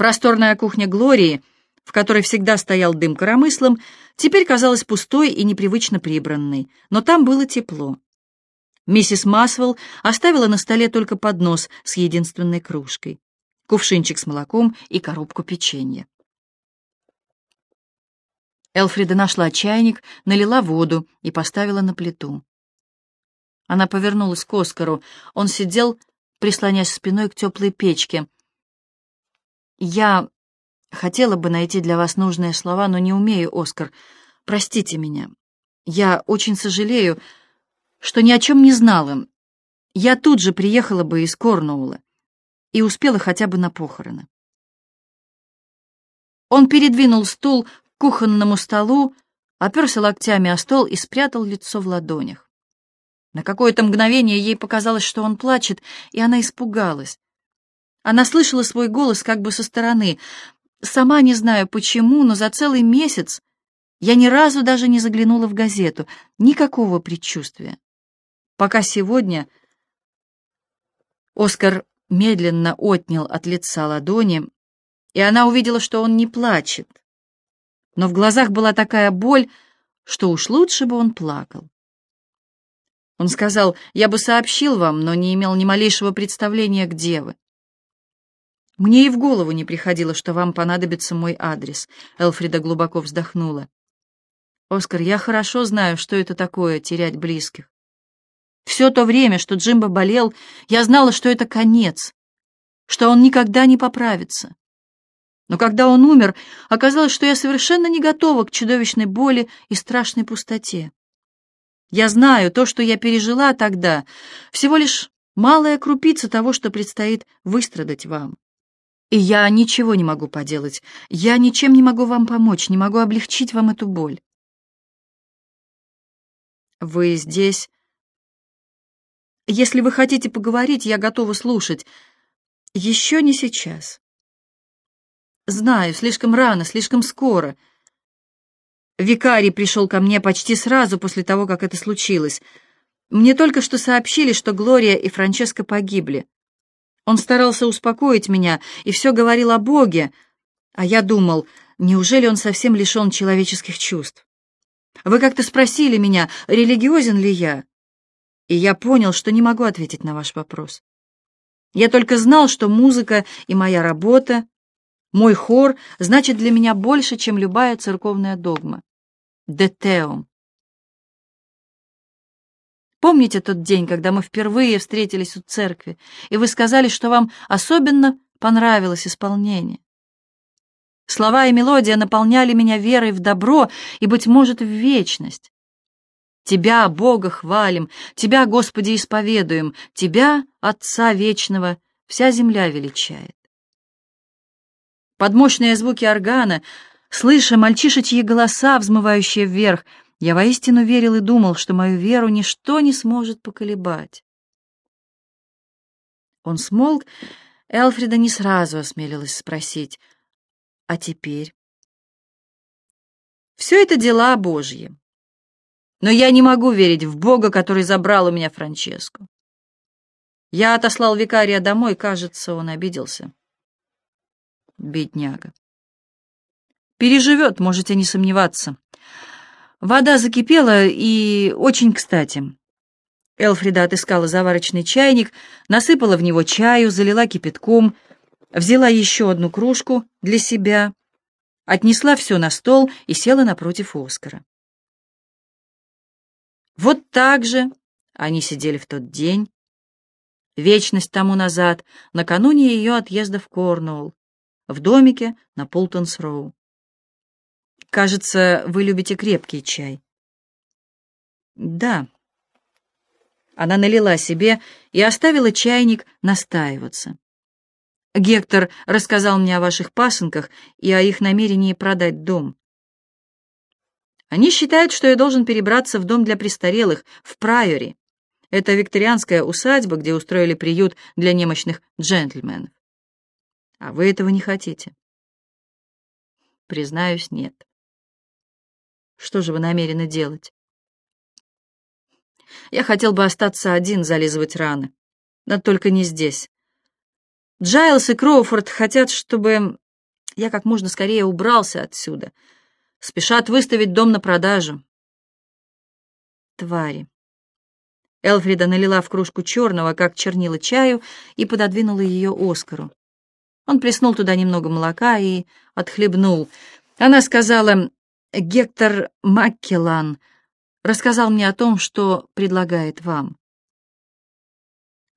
Просторная кухня Глории, в которой всегда стоял дым коромыслом, теперь казалась пустой и непривычно прибранной, но там было тепло. Миссис Масвелл оставила на столе только поднос с единственной кружкой, кувшинчик с молоком и коробку печенья. Элфрида нашла чайник, налила воду и поставила на плиту. Она повернулась к Оскару. Он сидел, прислонясь спиной к теплой печке. «Я хотела бы найти для вас нужные слова, но не умею, Оскар. Простите меня. Я очень сожалею, что ни о чем не знала. Я тут же приехала бы из Корнуула и успела хотя бы на похороны». Он передвинул стул кухонному столу, оперся локтями о стол и спрятал лицо в ладонях. На какое-то мгновение ей показалось, что он плачет, и она испугалась. Она слышала свой голос как бы со стороны. Сама не знаю почему, но за целый месяц я ни разу даже не заглянула в газету, никакого предчувствия. Пока сегодня Оскар медленно отнял от лица ладони, и она увидела, что он не плачет но в глазах была такая боль, что уж лучше бы он плакал. Он сказал, я бы сообщил вам, но не имел ни малейшего представления, где вы. Мне и в голову не приходило, что вам понадобится мой адрес. Элфрида глубоко вздохнула. Оскар, я хорошо знаю, что это такое — терять близких. Все то время, что Джимбо болел, я знала, что это конец, что он никогда не поправится. Но когда он умер, оказалось, что я совершенно не готова к чудовищной боли и страшной пустоте. Я знаю, то, что я пережила тогда, всего лишь малая крупица того, что предстоит выстрадать вам. И я ничего не могу поделать. Я ничем не могу вам помочь, не могу облегчить вам эту боль. Вы здесь... Если вы хотите поговорить, я готова слушать. Еще не сейчас. Знаю, слишком рано, слишком скоро. Викарий пришел ко мне почти сразу после того, как это случилось. Мне только что сообщили, что Глория и Франческа погибли. Он старался успокоить меня и все говорил о Боге, а я думал, неужели он совсем лишен человеческих чувств? Вы как-то спросили меня, религиозен ли я, и я понял, что не могу ответить на ваш вопрос. Я только знал, что музыка и моя работа мой хор значит для меня больше, чем любая церковная догма. Детеум. Помните тот день, когда мы впервые встретились у церкви, и вы сказали, что вам особенно понравилось исполнение? Слова и мелодия наполняли меня верой в добро и, быть может, в вечность. Тебя, Бога, хвалим, Тебя, Господи, исповедуем, Тебя, Отца Вечного, вся земля величает под мощные звуки органа, слыша мальчишечьи голоса, взмывающие вверх, я воистину верил и думал, что мою веру ничто не сможет поколебать. Он смолк, Элфрида не сразу осмелилась спросить, «А теперь?» «Все это дела Божьи. Но я не могу верить в Бога, который забрал у меня Франческу. Я отослал викария домой, кажется, он обиделся. Бедняга. Переживет, можете не сомневаться. Вода закипела и очень кстати. Элфрида отыскала заварочный чайник, насыпала в него чаю, залила кипятком, взяла еще одну кружку для себя, отнесла все на стол и села напротив Оскара. Вот так же они сидели в тот день, вечность тому назад, накануне ее отъезда в Корнуолл, в домике на Полтонс-Роу. Кажется, вы любите крепкий чай. Да. Она налила себе и оставила чайник настаиваться. Гектор рассказал мне о ваших пасынках и о их намерении продать дом. Они считают, что я должен перебраться в дом для престарелых в Прайоре. Это викторианская усадьба, где устроили приют для немощных джентльменов. А вы этого не хотите? Признаюсь, нет. Что же вы намерены делать? Я хотел бы остаться один, зализывать раны. Но только не здесь. Джайлс и Кроуфорд хотят, чтобы Я как можно скорее убрался отсюда. Спешат выставить дом на продажу. Твари. Элфрида налила в кружку черного, как чернила чаю, и пододвинула ее Оскару. Он плеснул туда немного молока и отхлебнул. Она сказала, «Гектор Маккеллан рассказал мне о том, что предлагает вам.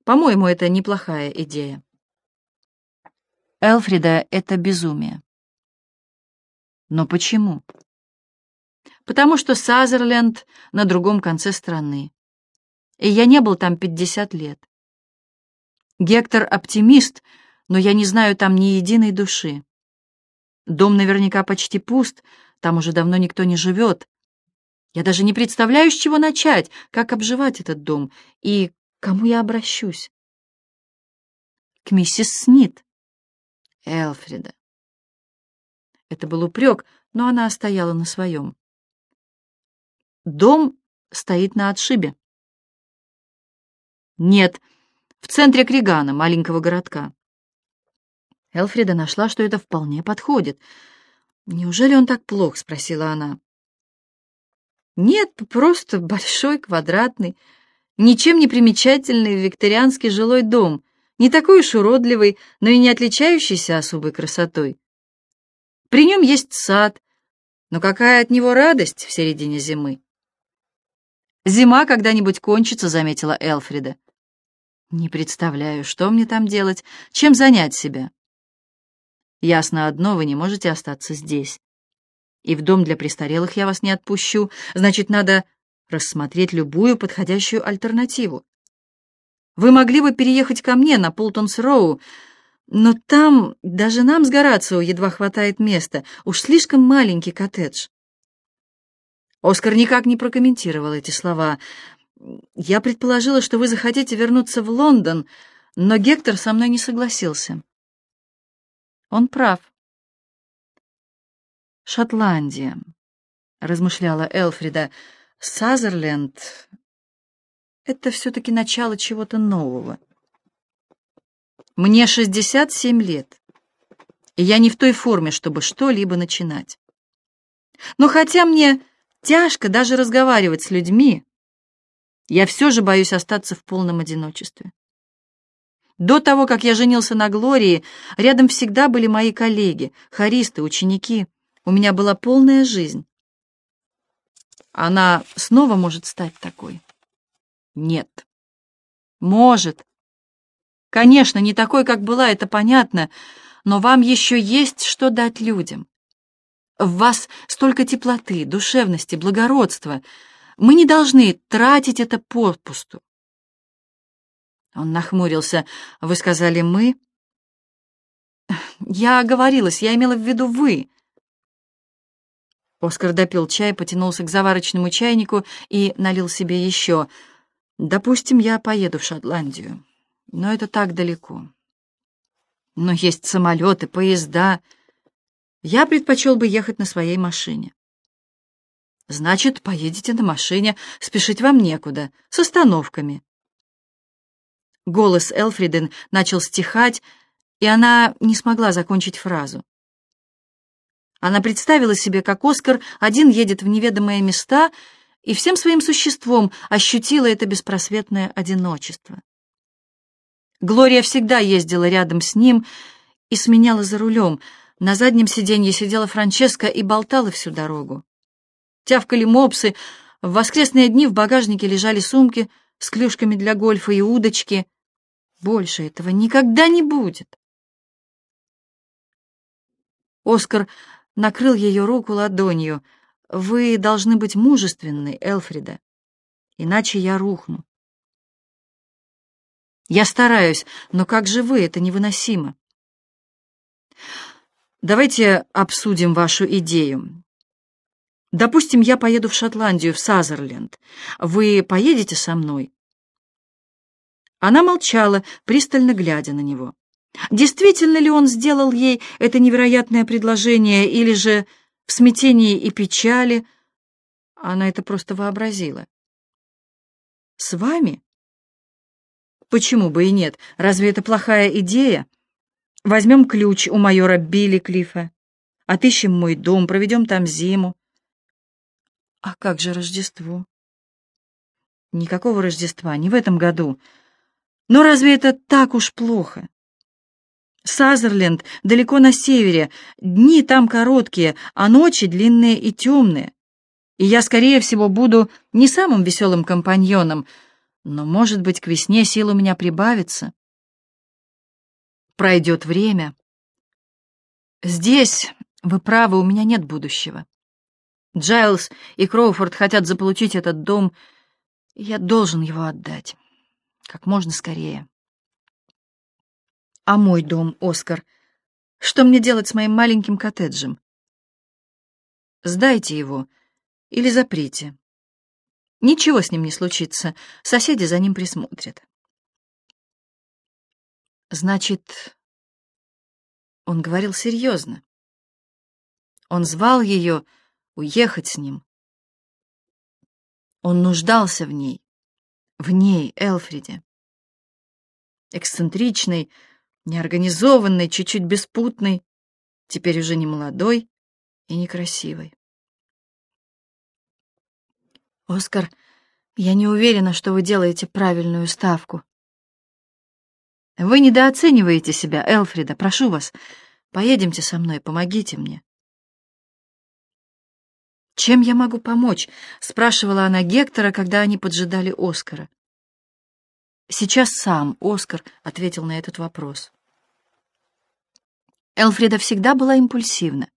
По-моему, это неплохая идея». Элфрида — это безумие. Но почему? Потому что Сазерленд на другом конце страны. И я не был там пятьдесят лет. Гектор — оптимист, но я не знаю там ни единой души. Дом наверняка почти пуст, там уже давно никто не живет. Я даже не представляю, с чего начать, как обживать этот дом и к кому я обращусь. К миссис Снит. Элфрида. Это был упрек, но она стояла на своем. Дом стоит на отшибе. Нет, в центре Кригана, маленького городка. Элфрида нашла, что это вполне подходит. «Неужели он так плох?» — спросила она. «Нет, просто большой, квадратный, ничем не примечательный викторианский жилой дом, не такой уж уродливый, но и не отличающийся особой красотой. При нем есть сад, но какая от него радость в середине зимы? «Зима когда-нибудь кончится», — заметила Элфрида. «Не представляю, что мне там делать, чем занять себя». «Ясно одно, вы не можете остаться здесь. И в дом для престарелых я вас не отпущу, значит, надо рассмотреть любую подходящую альтернативу. Вы могли бы переехать ко мне на Полтонс-Роу, но там даже нам с Горацио едва хватает места, уж слишком маленький коттедж. Оскар никак не прокомментировал эти слова. Я предположила, что вы захотите вернуться в Лондон, но Гектор со мной не согласился. Он прав. Шотландия, размышляла Элфрида. Сазерленд — это все-таки начало чего-то нового. Мне 67 лет, и я не в той форме, чтобы что-либо начинать. Но хотя мне тяжко даже разговаривать с людьми, я все же боюсь остаться в полном одиночестве. До того, как я женился на Глории, рядом всегда были мои коллеги, хористы, ученики. У меня была полная жизнь. Она снова может стать такой? Нет. Может. Конечно, не такой, как была, это понятно, но вам еще есть что дать людям. В вас столько теплоты, душевности, благородства. Мы не должны тратить это попусту. Он нахмурился. Вы сказали «мы»? Я оговорилась, я имела в виду «вы». Оскар допил чай, потянулся к заварочному чайнику и налил себе еще. «Допустим, я поеду в Шотландию но это так далеко. Но есть самолеты, поезда. Я предпочел бы ехать на своей машине. Значит, поедете на машине, спешить вам некуда, с остановками. Голос Элфриден начал стихать, и она не смогла закончить фразу. Она представила себе, как Оскар один едет в неведомые места и всем своим существом ощутила это беспросветное одиночество. Глория всегда ездила рядом с ним и сменяла за рулем. На заднем сиденье сидела Франческа и болтала всю дорогу. Тявкали мопсы, в воскресные дни в багажнике лежали сумки с клюшками для гольфа и удочки. Больше этого никогда не будет. Оскар накрыл ее руку ладонью. «Вы должны быть мужественны, Элфрида, иначе я рухну». Я стараюсь, но как же вы? Это невыносимо. Давайте обсудим вашу идею. Допустим, я поеду в Шотландию, в Сазерленд. Вы поедете со мной?» Она молчала, пристально глядя на него. Действительно ли он сделал ей это невероятное предложение, или же в смятении и печали она это просто вообразила? «С вами?» Почему бы и нет? Разве это плохая идея? Возьмем ключ у майора Билли Клифа, отыщем мой дом, проведем там зиму. А как же Рождество? Никакого Рождества, не в этом году. Но разве это так уж плохо? Сазерленд далеко на севере, дни там короткие, а ночи длинные и темные. И я, скорее всего, буду не самым веселым компаньоном, но, может быть, к весне сил у меня прибавится. Пройдет время. Здесь, вы правы, у меня нет будущего. Джайлз и Кроуфорд хотят заполучить этот дом, я должен его отдать. Как можно скорее. А мой дом, Оскар? Что мне делать с моим маленьким коттеджем? Сдайте его или заприте. Ничего с ним не случится, соседи за ним присмотрят. Значит, он говорил серьезно. Он звал ее уехать с ним. Он нуждался в ней, в ней, Элфриде. Эксцентричный, неорганизованный, чуть-чуть беспутный, теперь уже не молодой и некрасивый. «Оскар, я не уверена, что вы делаете правильную ставку». «Вы недооцениваете себя, Элфрида. Прошу вас, поедемте со мной, помогите мне». «Чем я могу помочь?» — спрашивала она Гектора, когда они поджидали Оскара. «Сейчас сам Оскар ответил на этот вопрос». Элфрида всегда была импульсивна.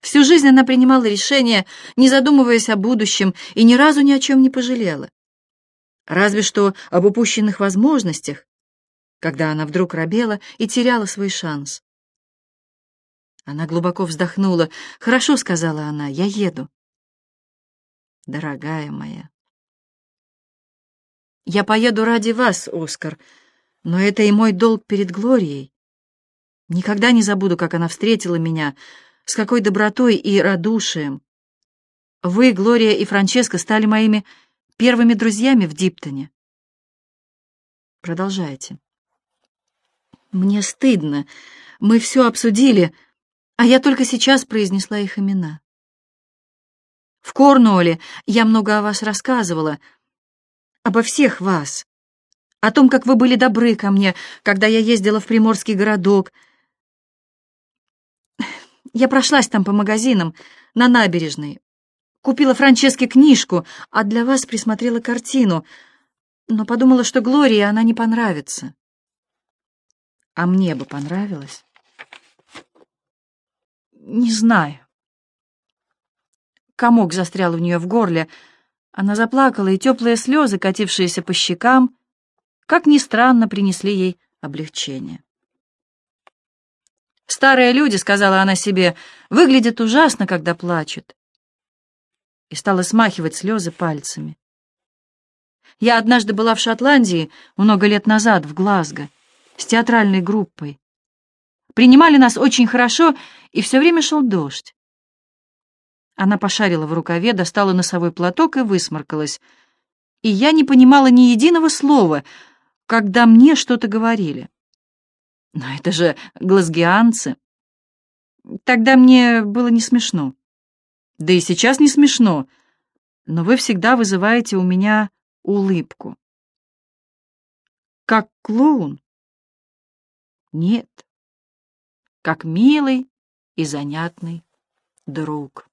Всю жизнь она принимала решения, не задумываясь о будущем, и ни разу ни о чем не пожалела. Разве что об упущенных возможностях, когда она вдруг робела и теряла свой шанс. Она глубоко вздохнула. «Хорошо», — сказала она, — «я еду». «Дорогая моя». «Я поеду ради вас, Оскар, но это и мой долг перед Глорией. Никогда не забуду, как она встретила меня, с какой добротой и радушием. Вы, Глория и Франческо, стали моими первыми друзьями в Диптоне. Продолжайте. Мне стыдно. Мы все обсудили, а я только сейчас произнесла их имена. В Корнуолле я много о вас рассказывала, обо всех вас, о том, как вы были добры ко мне, когда я ездила в приморский городок, я прошлась там по магазинам, на набережной. Купила Франческе книжку, а для вас присмотрела картину, но подумала, что Глории она не понравится. А мне бы понравилось. Не знаю. Комок застрял у нее в горле. Она заплакала, и теплые слезы, катившиеся по щекам, как ни странно, принесли ей облегчение. Старые люди, — сказала она себе, — выглядят ужасно, когда плачут. И стала смахивать слезы пальцами. Я однажды была в Шотландии много лет назад, в Глазго, с театральной группой. Принимали нас очень хорошо, и все время шел дождь. Она пошарила в рукаве, достала носовой платок и высморкалась. И я не понимала ни единого слова, когда мне что-то говорили. Но это же глазгианцы. Тогда мне было не смешно. Да и сейчас не смешно. Но вы всегда вызываете у меня улыбку. Как клоун? Нет. Как милый и занятный друг.